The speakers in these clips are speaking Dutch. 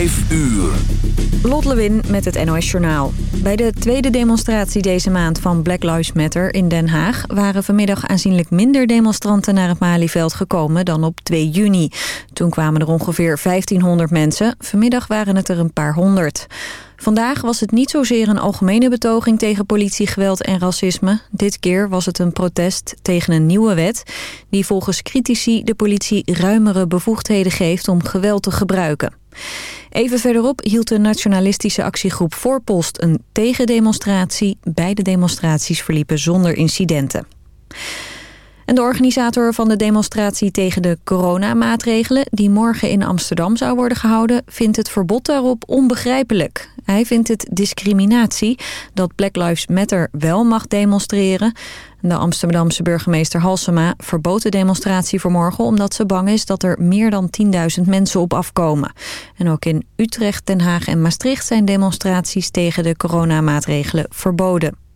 5 uur. Lot Lewin met het NOS Journaal. Bij de tweede demonstratie deze maand van Black Lives Matter in Den Haag... waren vanmiddag aanzienlijk minder demonstranten naar het Malieveld gekomen dan op 2 juni. Toen kwamen er ongeveer 1500 mensen. Vanmiddag waren het er een paar honderd. Vandaag was het niet zozeer een algemene betoging tegen politiegeweld en racisme. Dit keer was het een protest tegen een nieuwe wet... die volgens critici de politie ruimere bevoegdheden geeft om geweld te gebruiken. Even verderop hield de nationalistische actiegroep Voorpost een tegendemonstratie. Beide demonstraties verliepen zonder incidenten. De organisator van de demonstratie tegen de coronamaatregelen... die morgen in Amsterdam zou worden gehouden... vindt het verbod daarop onbegrijpelijk. Hij vindt het discriminatie dat Black Lives Matter wel mag demonstreren. De Amsterdamse burgemeester Halsema verbood de demonstratie vanmorgen... omdat ze bang is dat er meer dan 10.000 mensen op afkomen. En ook in Utrecht, Den Haag en Maastricht zijn demonstraties tegen de coronamaatregelen verboden.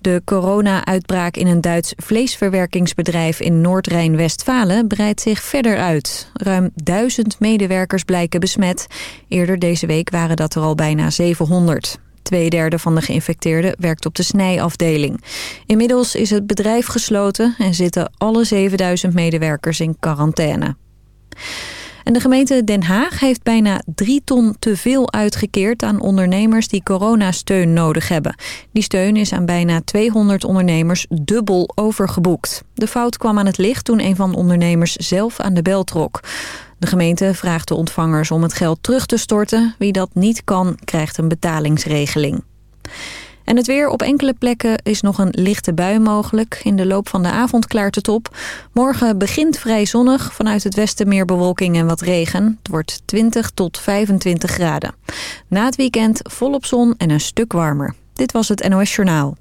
De corona-uitbraak in een Duits vleesverwerkingsbedrijf in Noord-Rijn-Westfalen breidt zich verder uit. Ruim duizend medewerkers blijken besmet. Eerder deze week waren dat er al bijna 700. Tweederde van de geïnfecteerden werkt op de snijafdeling. Inmiddels is het bedrijf gesloten en zitten alle 7000 medewerkers in quarantaine. En de gemeente Den Haag heeft bijna drie ton te veel uitgekeerd aan ondernemers die coronasteun nodig hebben. Die steun is aan bijna 200 ondernemers dubbel overgeboekt. De fout kwam aan het licht toen een van de ondernemers zelf aan de bel trok. De gemeente vraagt de ontvangers om het geld terug te storten. Wie dat niet kan, krijgt een betalingsregeling. En het weer op enkele plekken is nog een lichte bui mogelijk. In de loop van de avond klaart het op. Morgen begint vrij zonnig. Vanuit het westen meer bewolking en wat regen. Het wordt 20 tot 25 graden. Na het weekend volop zon en een stuk warmer. Dit was het NOS Journaal.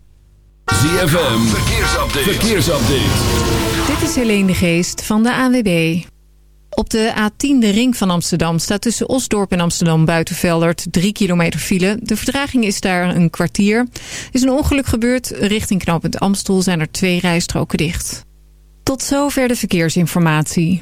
ZFM, verkeersupdate. verkeersupdate. Dit is Helene de Geest van de ANWB. Op de A10, de ring van Amsterdam, staat tussen Osdorp en Amsterdam Buitenveldert 3 kilometer file. De vertraging is daar een kwartier. Er is een ongeluk gebeurd. Richting knooppunt Amstel zijn er twee rijstroken dicht. Tot zover de verkeersinformatie.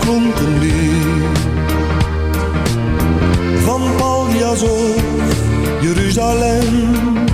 Klonk een lied. Van Paljas of Jeruzalem.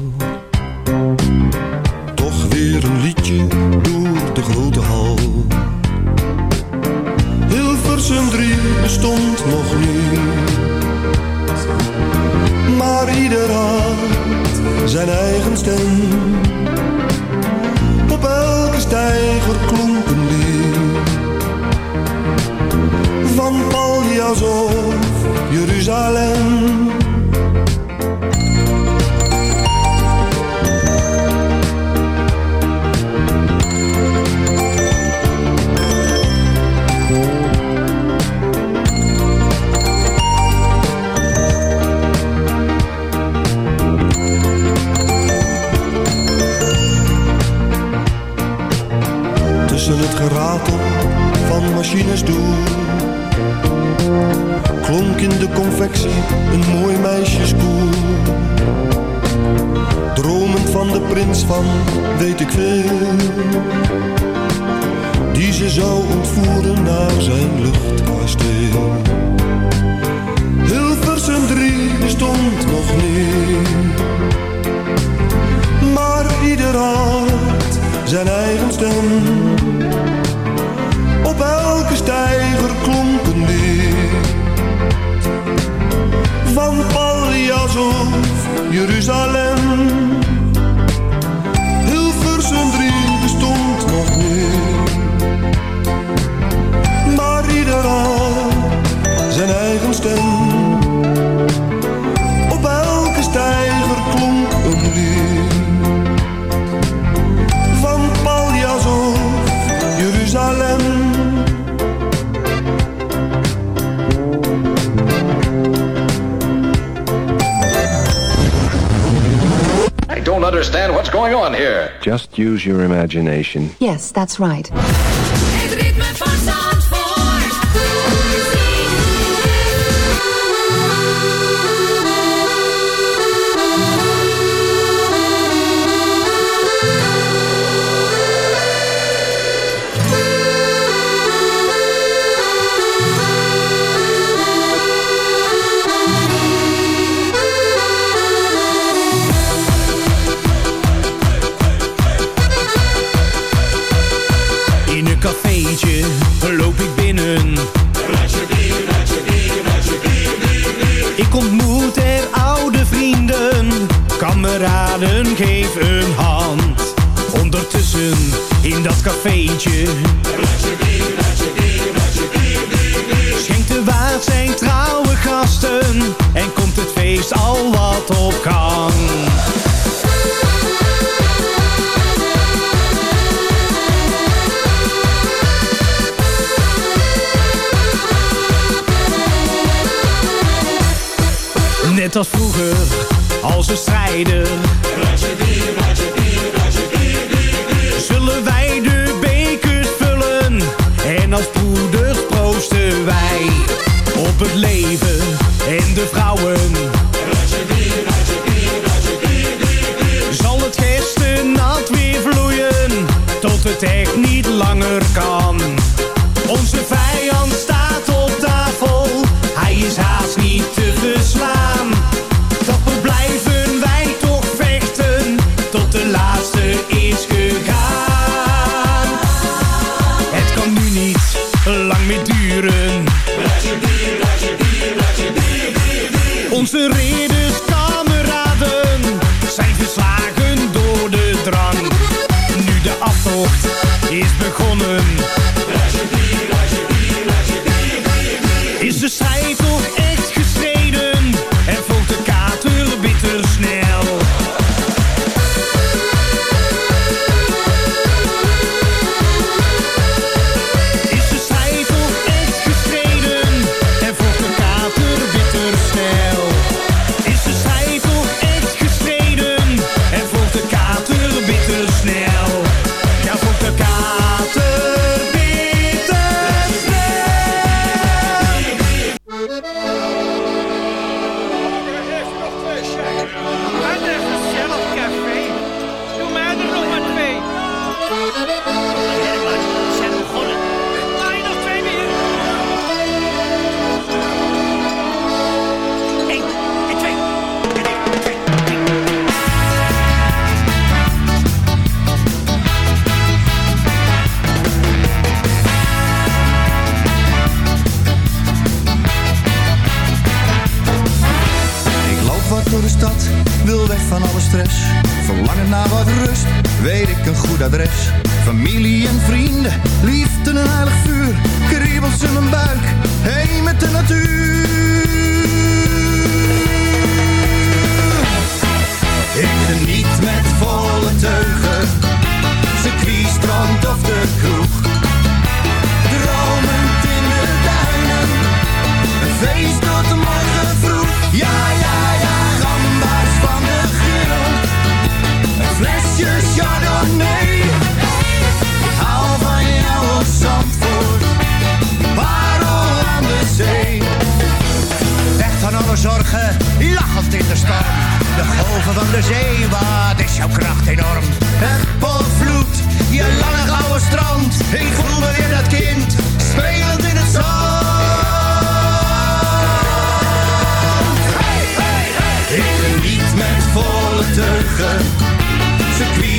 Imagination. Yes, that's right. Geef een hand. Ondertussen in dat cafeetje schenkt de waard zijn trouwe gasten en komt het feest al wat op gang. Net als vroeger, als we strijden. Zullen wij de bekers vullen en als broeders proosten wij op het leven en de vrouwen. Zal het gerstenat weer vloeien tot het echt niet langer kan. zijn ritme. ze Circuit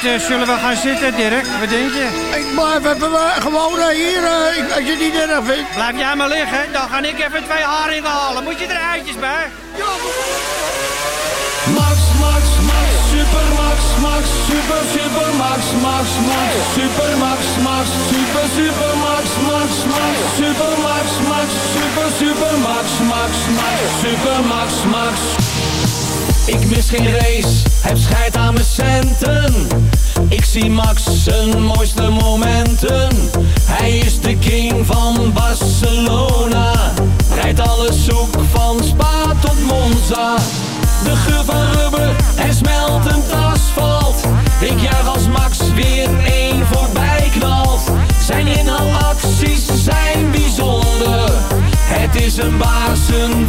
zullen we gaan zitten, Dirk? Wat denk je? Ik blijf even gewoon hier, als je het niet erg vindt. Blijf jij maar liggen, dan ga ik even twee haringen halen. Moet je er eitjes bij? Ja. Max, Max, Max, super Max, Max, super, super Max, Max, Max, super Max, Max, super, super Max, Max, Max, super Max, Max, super, super Max, Max, Max, super Max, Max. Ik mis geen race, heb scheid aan mijn centen. Ik zie Max zijn mooiste momenten. Hij is de king van Barcelona. Rijdt alles zoek van Spa tot Monza. De geur van en smeltend asfalt. Ik juich als Max weer één voorbij knalt. Zijn inhaalacties zijn bijzonder. Het is een baas, een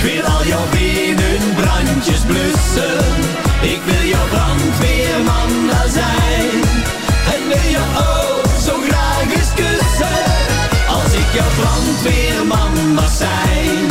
ik wil al jouw binnen brandjes blussen. Ik wil jouw brandweerman daar zijn. En wil je ook zo graag eens kussen. Als ik jouw brandweerman mag zijn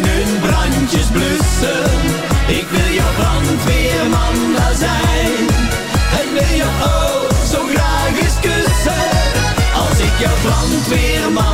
weer een man.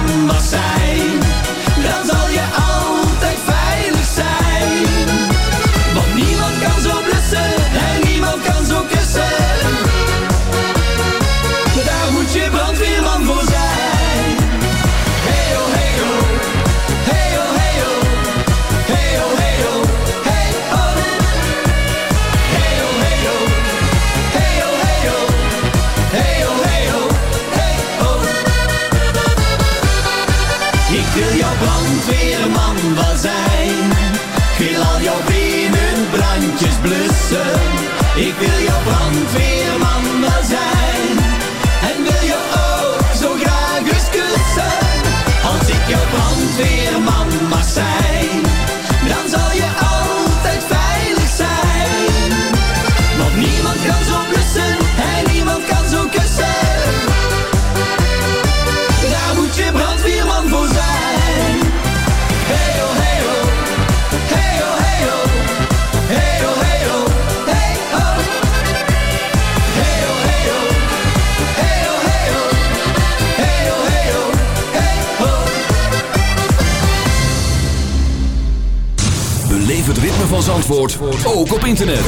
Zandvoort ook op internet.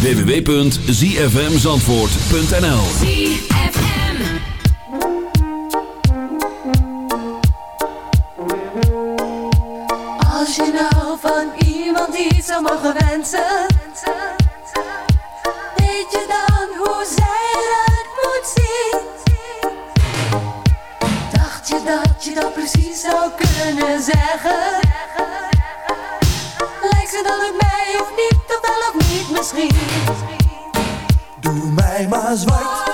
www.zfmzandvoort.nl Als je nou van iemand iets zou mogen wensen Weet je dan hoe zij het moet zien? Dacht je dat je dat precies zou kunnen zeggen? zwart.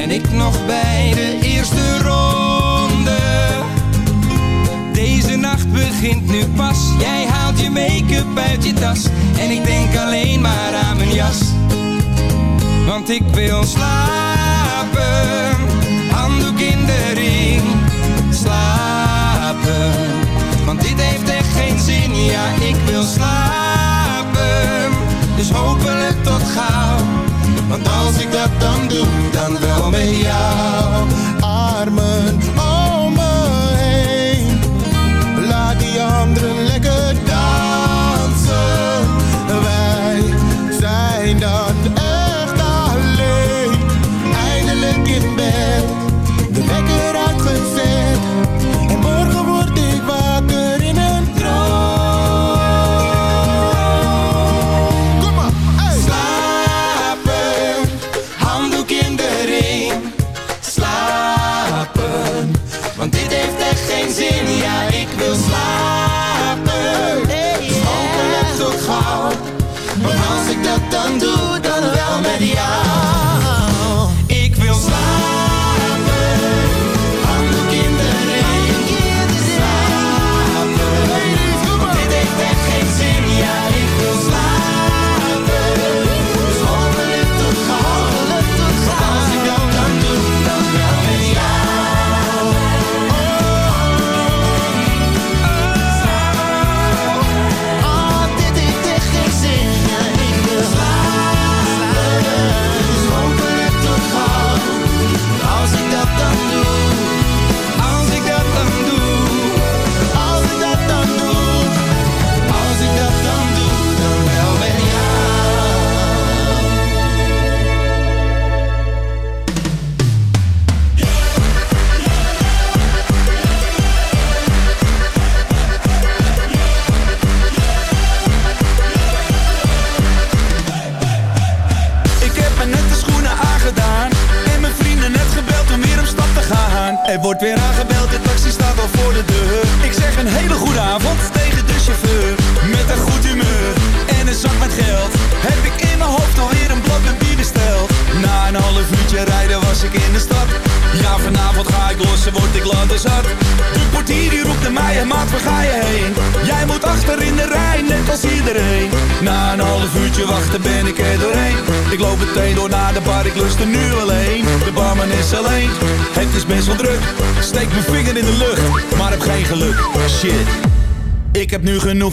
En ik nog bij de eerste ronde. Deze nacht begint nu pas. Jij haalt je make-up uit je tas. En ik denk alleen maar aan mijn jas. Want ik wil slapen. Handdoek in de ring. Slapen. Want dit heeft echt geen zin. Ja, ik wil slapen. Dus hopelijk tot gauw want als ik dat dan doe, dan wel met jou. Armen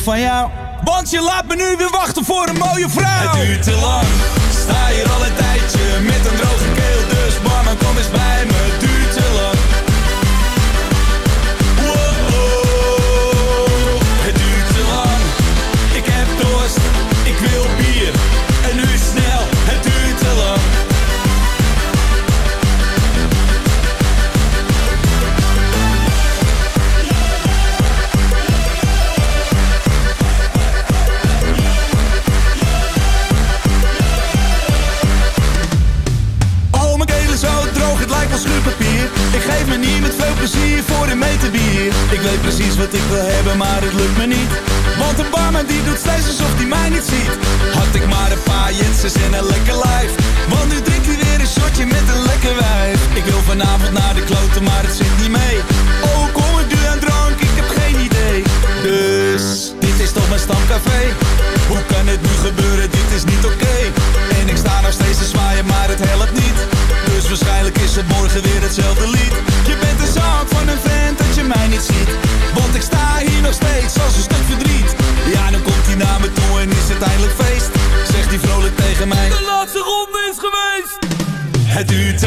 van jou. Want je laat me nu weer wachten voor een mooie vrouw. Het duurt te lang, sta hier al een tijdje met een droge keel. Dus mama, kom eens bij me maar het zit niet mee. Oh, kom ik nu aan drank? Ik heb geen idee. Dus, dit is toch mijn stamcafé. Hoe kan het nu gebeuren? Dit is niet oké. En ik sta nog steeds te zwaaien, maar het helpt niet. Dus waarschijnlijk is het morgen weer hetzelfde lied. Je bent een zaak van een vent dat je mij niet ziet. Want ik sta hier nog steeds als een stuk verdriet. Ja, dan komt hij naar me toe en is het eindelijk feest. Zegt hij vrolijk tegen mij. De laatste ronde is geweest. Het duurt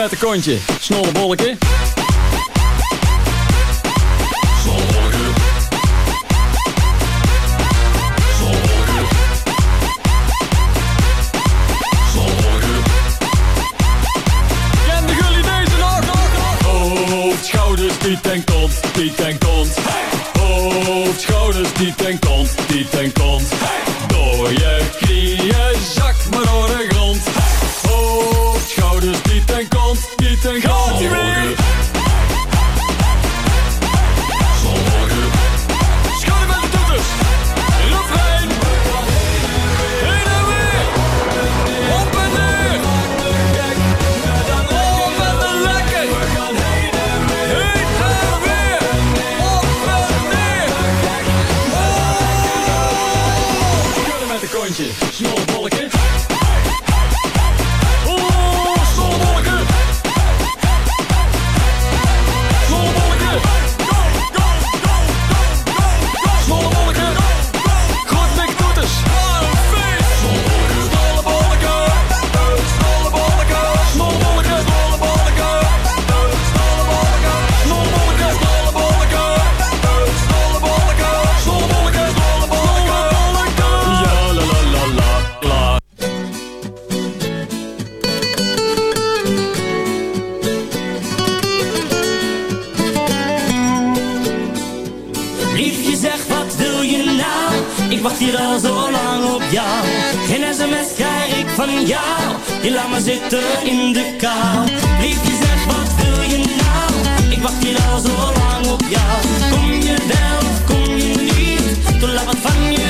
met een kontje, snolle bolletje. Liefje zeg wat wil je nou? Ik wacht hier al zo lang op jou. Geen sms krijg ik van jou. Je laat me zitten in de kou. Liefje zeg wat wil je nou? Ik wacht hier al zo lang op jou. Kom je wel of kom je niet? Toen laat wat van je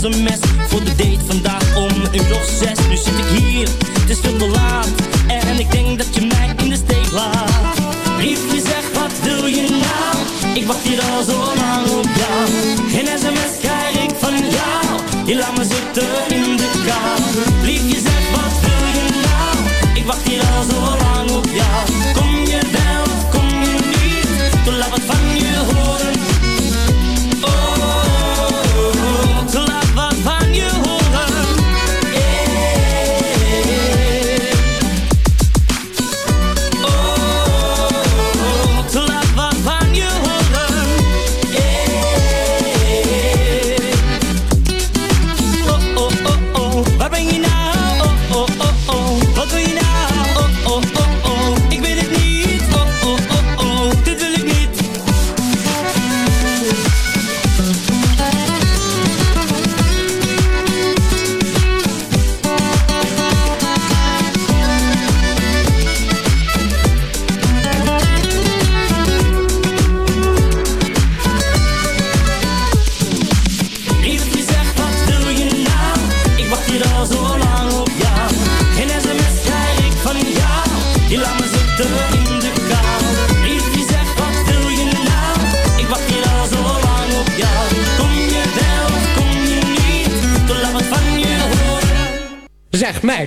Sms voor de date vandaag om een uur of zes. Nu zit ik hier, het is veel te laat en ik denk dat je mij in de steek laat. Liefje zeg wat wil je nou? Ik wacht hier al zo lang op jou. Geen sms krijg ik van jou. Je laat me zitten in de kou. Liefje zeg wat wil je nou? Ik wacht hier al zo lang op jou. Kom je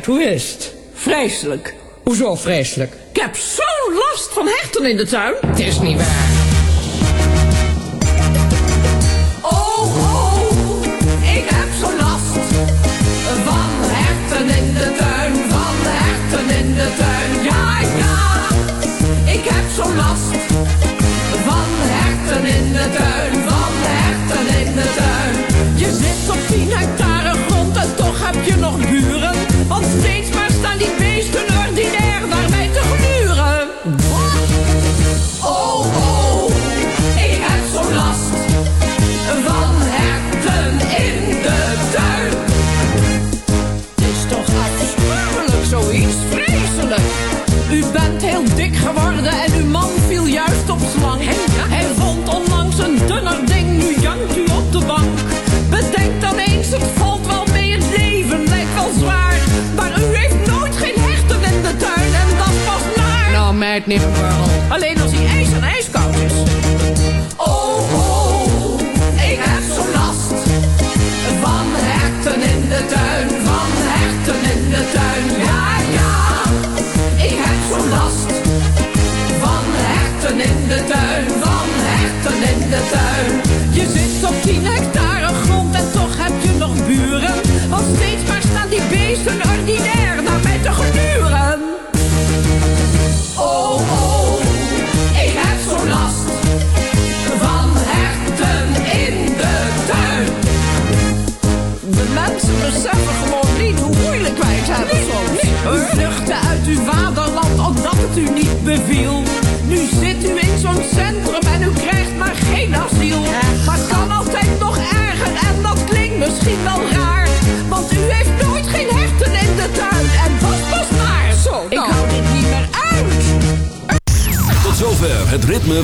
tijd, hoe is het? Vreselijk. Hoezo vreselijk? Ik heb zo'n last van hechten in de tuin. Het is niet waar.